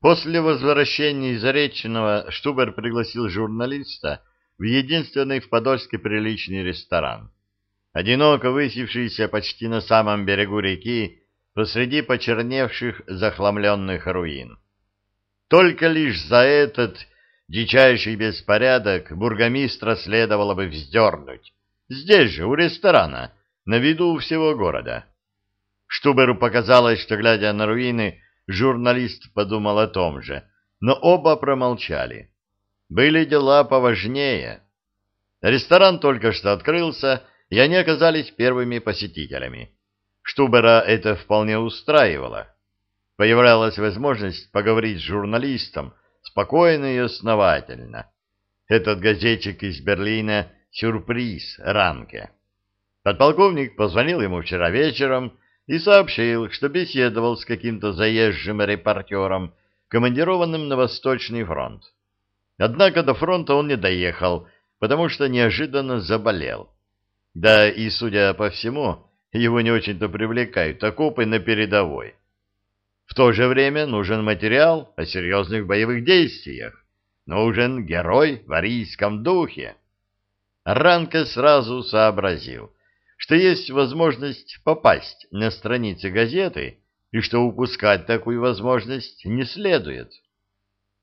После возвращения из Заречного Штубер пригласил журналиста в единственный в Подольске приличный ресторан. Одиноко высевшийся почти на самом берегу реки посреди почерневших захламленных руин. Только лишь за этот дичайший беспорядок бургомистра следовало бы вздернуть. Здесь же, у ресторана, на виду всего города. Штуберу показалось, что, глядя на руины, журналист подумал о том же, но оба промолчали. Были дела поважнее. Ресторан только что открылся, и они оказались первыми посетителями. Штубера это вполне устраивало. Появлялась возможность поговорить с журналистом спокойно и основательно. Этот газетчик из Берлина — сюрприз Ранке. Подполковник позвонил ему вчера вечером и сообщил, что беседовал с каким-то заезжим репортером, командированным на Восточный фронт. Однако до фронта он не доехал, потому что неожиданно заболел. Да и, судя по всему, его не очень-то привлекают окопы на передовой. В то же время нужен материал о серьезных боевых действиях. Нужен герой в арийском духе. Ранка сразу сообразил, что есть возможность попасть на страницы газеты и что упускать такую возможность не следует.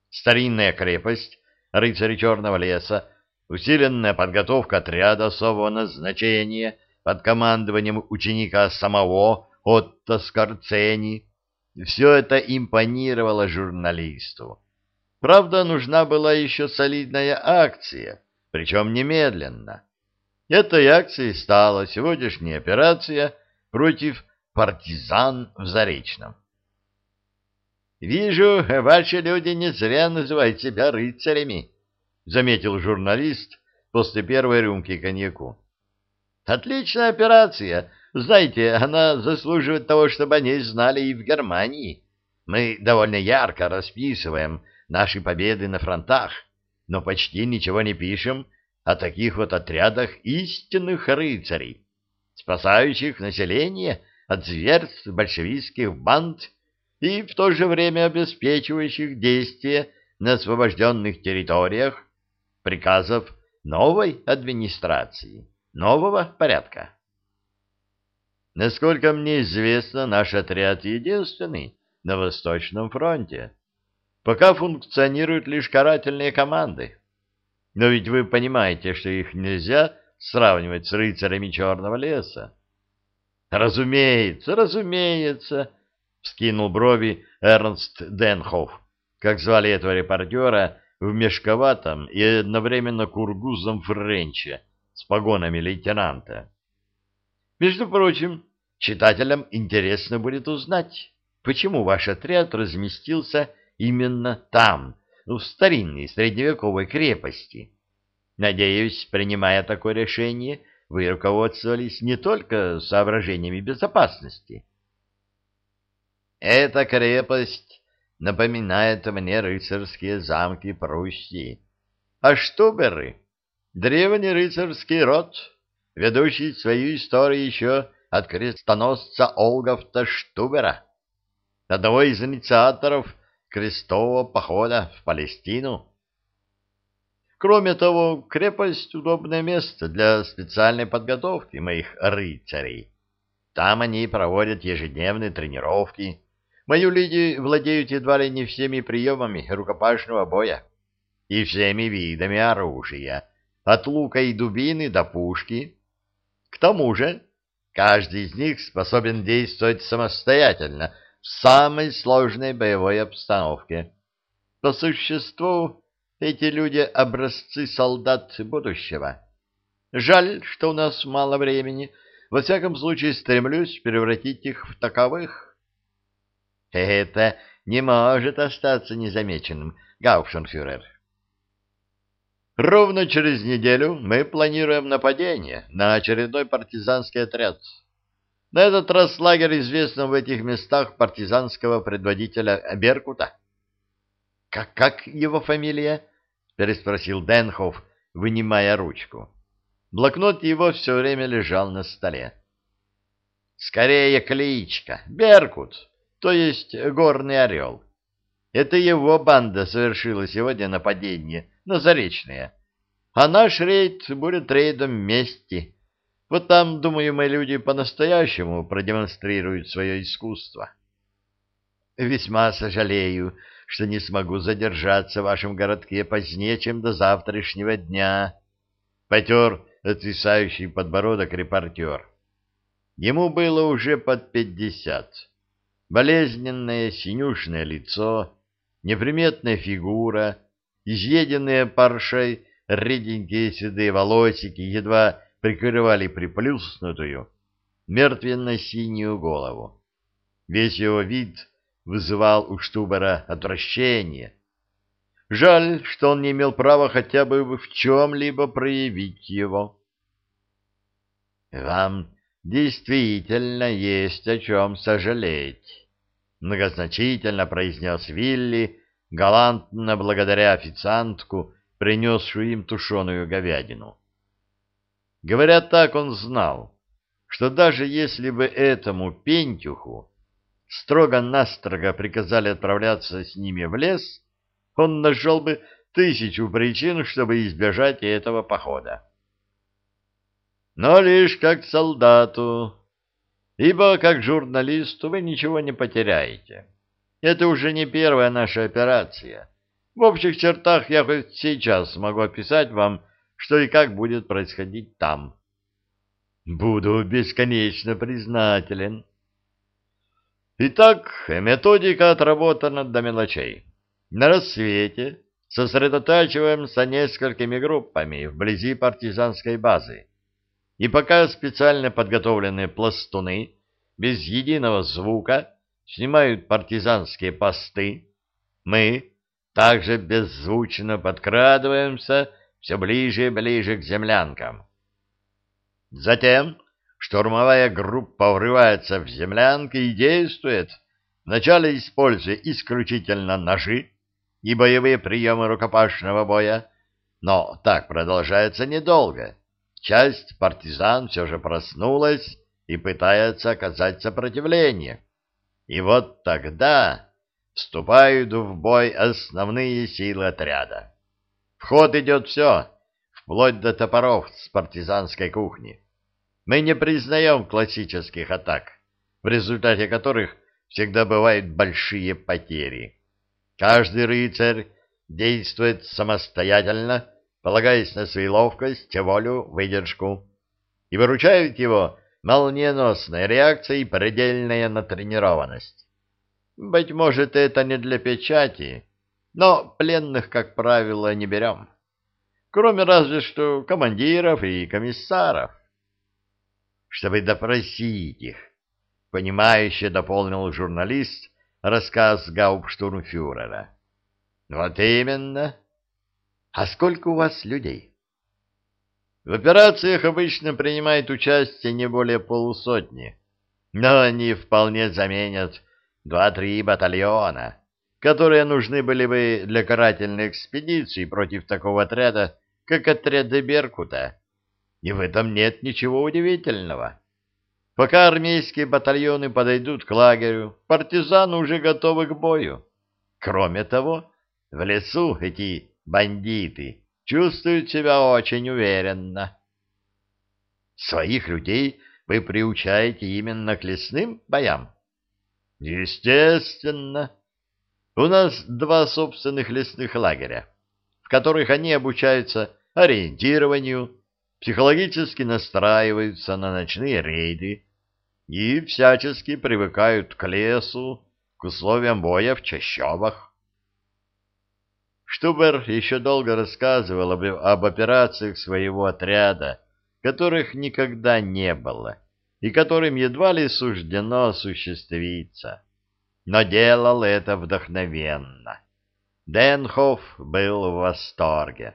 Старинная крепость рыцари Черного леса, усиленная подготовка отряда особого назначения под командованием ученика самого Отто Скорцени, все это импонировало журналисту. Правда, нужна была еще солидная акция, причем немедленно. Этой акцией стала сегодняшняя операция против партизан в Заречном. «Вижу, ваши люди не зря называют себя рыцарями», — заметил журналист после первой рюмки коньяку. «Отличная операция. Знаете, она заслуживает того, чтобы о ней знали и в Германии. Мы довольно ярко расписываем наши победы на фронтах, но почти ничего не пишем о таких вот отрядах истинных рыцарей, спасающих население от зверств большевистских банд и в то же время обеспечивающих действия на освобожденных территориях приказов новой администрации, нового порядка. Насколько мне известно, наш отряд единственный на Восточном фронте. Пока функционируют лишь карательные команды. Но ведь вы понимаете, что их нельзя сравнивать с рыцарями Черного леса. Разумеется, разумеется, вскинул брови Эрнст Денхоф, как звали этого репортера в мешковатом и одновременно кургузом френче с погонами лейтенанта. Между прочим, читателям интересно будет узнать, почему ваш отряд разместился именно там, в старинной средневековой крепости. Надеюсь, принимая такое решение, вы руководствовались не только соображениями безопасности. Эта крепость напоминает мне рыцарские замки Пруссии. А Штуберы — древний рыцарский род, ведущий свою историю еще от крестоносца Олгафта Штубера, одного из инициаторов крестового похода в Палестину. Кроме того, крепость — удобное место для специальной подготовки моих рыцарей. Там они проводят ежедневные тренировки. Мои люди владеют едва ли не всеми приемами рукопашного боя и всеми видами оружия, от лука и дубины до пушки. К тому же, каждый из них способен действовать самостоятельно — в самой сложной боевой обстановке. По существу, эти люди — образцы солдат будущего. Жаль, что у нас мало времени. Во всяком случае, стремлюсь превратить их в таковых. Это не может остаться незамеченным, Гауптшенфюрер. Ровно через неделю мы планируем нападение на очередной партизанский отряд. На этот раз лагерь известен в этих местах партизанского предводителя Беркута. «Как, как его фамилия?» — переспросил Денхоф, вынимая ручку. Блокнот его все время лежал на столе. «Скорее кличка. Беркут, то есть горный орел. Это его банда совершила сегодня нападение на Заречное. А наш рейд будет рейдом мести. Вот там, думаю, мои люди по-настоящему продемонстрируют свое искусство. Весьма сожалею, что не смогу задержаться в вашем городке позднее, чем до завтрашнего дня. Потер отвисающий подбородок репортер. Ему было уже под пятьдесят. Болезненное синюшное лицо, неприметная фигура, изъеденные паршей реденькие седые волосики едва прикрывали приплюснутую, мертвенно-синюю голову. Весь его вид вызывал у Штубера отвращение. Жаль, что он не имел права хотя бы в чем-либо проявить его. — Вам действительно есть о чем сожалеть, — многозначительно произнес Вилли, галантно благодаря официантку, принесшую им тушеную говядину. Говоря так, он знал, что даже если бы этому пентюху строго-настрого приказали отправляться с ними в лес, он нашел бы тысячу причин, чтобы избежать этого похода. Но лишь как солдату, ибо как журналисту вы ничего не потеряете. Это уже не первая наша операция. В общих чертах я хоть сейчас могу описать вам, что и как будет происходить там. Буду бесконечно признателен. Итак, методика отработана до мелочей. На рассвете сосредотачиваемся несколькими группами вблизи партизанской базы. И пока специально подготовленные пластуны без единого звука снимают партизанские посты, мы также беззвучно подкрадываемся все ближе и ближе к землянкам. Затем штурмовая группа врывается в землянки и действует, вначале используя исключительно ножи и боевые приемы рукопашного боя, но так продолжается недолго. Часть партизан все же проснулась и пытается оказать сопротивление. И вот тогда вступают в бой основные силы отряда. В ход идет все, вплоть до топоров с партизанской кухни. Мы не признаем классических атак, в результате которых всегда бывают большие потери. Каждый рыцарь действует самостоятельно, полагаясь на свою ловкость, волю, выдержку, и выручает его молниеносная реакция и предельная натренированность. Быть может, это не для печати, но пленных, как правило, не берем. Кроме разве что командиров и комиссаров чтобы допросить их. Понимающе дополнил журналист рассказ гауптштурмфюрера. Вот именно. А сколько у вас людей? В операциях обычно принимает участие не более полусотни, но они вполне заменят два-три батальона, которые нужны были бы для карательной экспедиции против такого отряда, как отряды Беркута и в этом нет ничего удивительного. Пока армейские батальоны подойдут к лагерю, партизаны уже готовы к бою. Кроме того, в лесу эти бандиты чувствуют себя очень уверенно. Своих людей вы приучаете именно к лесным боям? Естественно. У нас два собственных лесных лагеря, в которых они обучаются ориентированию, психологически настраиваются на ночные рейды и всячески привыкают к лесу, к условиям боя в чащобах. Штубер еще долго рассказывал об, об операциях своего отряда, которых никогда не было и которым едва ли суждено осуществиться. Но делал это вдохновенно. Денхоф был в восторге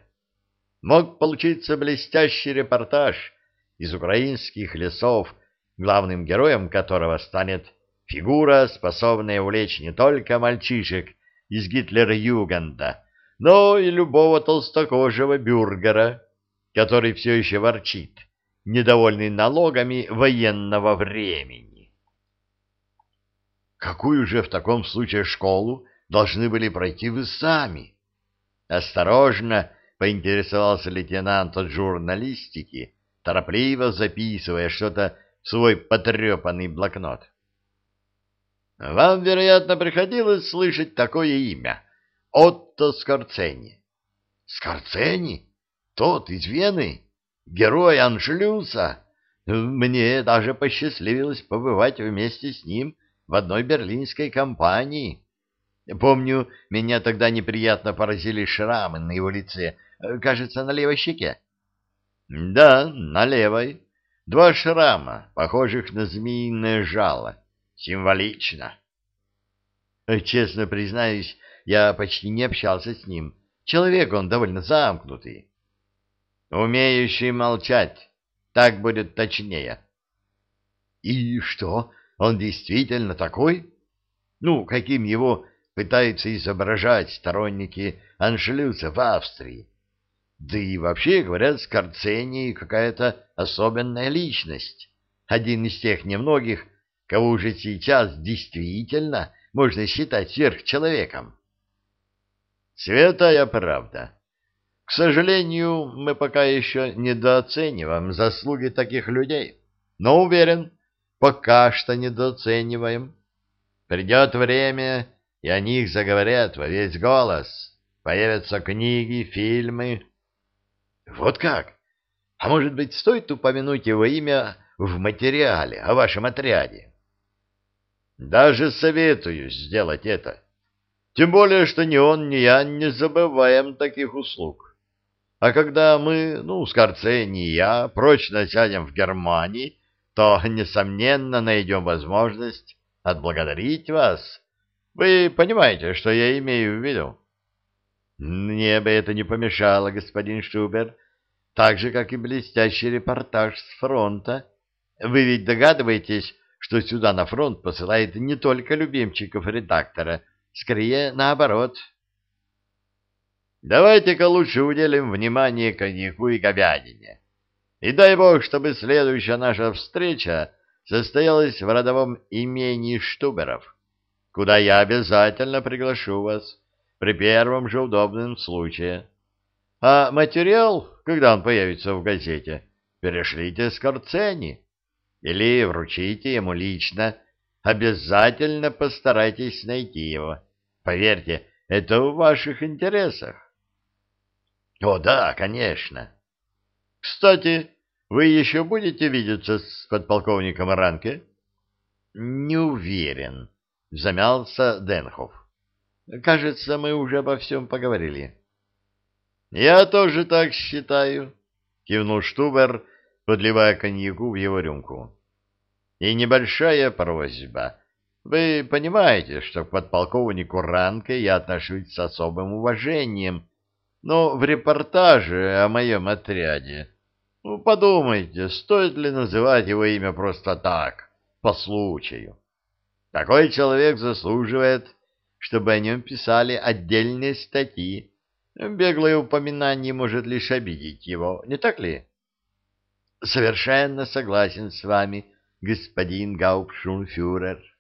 мог получиться блестящий репортаж из украинских лесов, главным героем которого станет фигура, способная увлечь не только мальчишек из Гитлера-Югенда, но и любого толстокожего бюргера, который все еще ворчит, недовольный налогами военного времени. Какую же в таком случае школу должны были пройти вы сами. Осторожно поинтересовался лейтенант от журналистики, торопливо записывая что-то в свой потрепанный блокнот. Вам, вероятно, приходилось слышать такое имя — Отто Скорцени. Скорцени? Тот из Вены? Герой Аншлюса? Мне даже посчастливилось побывать вместе с ним в одной берлинской компании. Помню, меня тогда неприятно поразили шрамы на его лице, кажется, на левой щеке. Да, на левой. Два шрама, похожих на змеиное жало. Символично. Честно признаюсь, я почти не общался с ним. Человек он довольно замкнутый. Умеющий молчать. Так будет точнее. И что, он действительно такой? Ну, каким его пытаются изображать сторонники аншлюса в Австрии? Да и вообще, говорят, Скорцений какая-то особенная личность. Один из тех немногих, кого уже сейчас действительно можно считать сверхчеловеком. Святая правда. К сожалению, мы пока еще недооцениваем заслуги таких людей, но уверен, пока что недооцениваем. Придет время, и о них заговорят во весь голос. Появятся книги, фильмы. Вот как? А может быть, стоит упомянуть его имя в материале о вашем отряде? Даже советую сделать это. Тем более, что ни он, ни я не забываем таких услуг. А когда мы, ну, Скорцени и я, прочно сядем в Германии, то, несомненно, найдем возможность отблагодарить вас. Вы понимаете, что я имею в виду? Мне бы это не помешало, господин Шубер, так же, как и блестящий репортаж с фронта. Вы ведь догадываетесь, что сюда на фронт посылает не только любимчиков редактора, скорее наоборот. Давайте-ка лучше уделим внимание коньяку и говядине. И дай бог, чтобы следующая наша встреча состоялась в родовом имении Штуберов, куда я обязательно приглашу вас при первом же удобном случае. А материал, когда он появится в газете, перешлите с Корцени или вручите ему лично. Обязательно постарайтесь найти его. Поверьте, это в ваших интересах. О, да, конечно. Кстати, вы еще будете видеться с подполковником Ранке? Не уверен, замялся Денхов. Кажется, мы уже обо всем поговорили. Я тоже так считаю, кивнул Штубер, подливая коньяку в его рюмку. И небольшая просьба. Вы понимаете, что к подполковнику Ранке я отношусь с особым уважением, но в репортаже о моем отряде ну, подумайте, стоит ли называть его имя просто так, по случаю. Такой человек заслуживает, чтобы о нем писали отдельные статьи. Беглое упоминание может лишь обидеть его, не так ли? Совершенно согласен с вами, господин Гауптшунфюрер.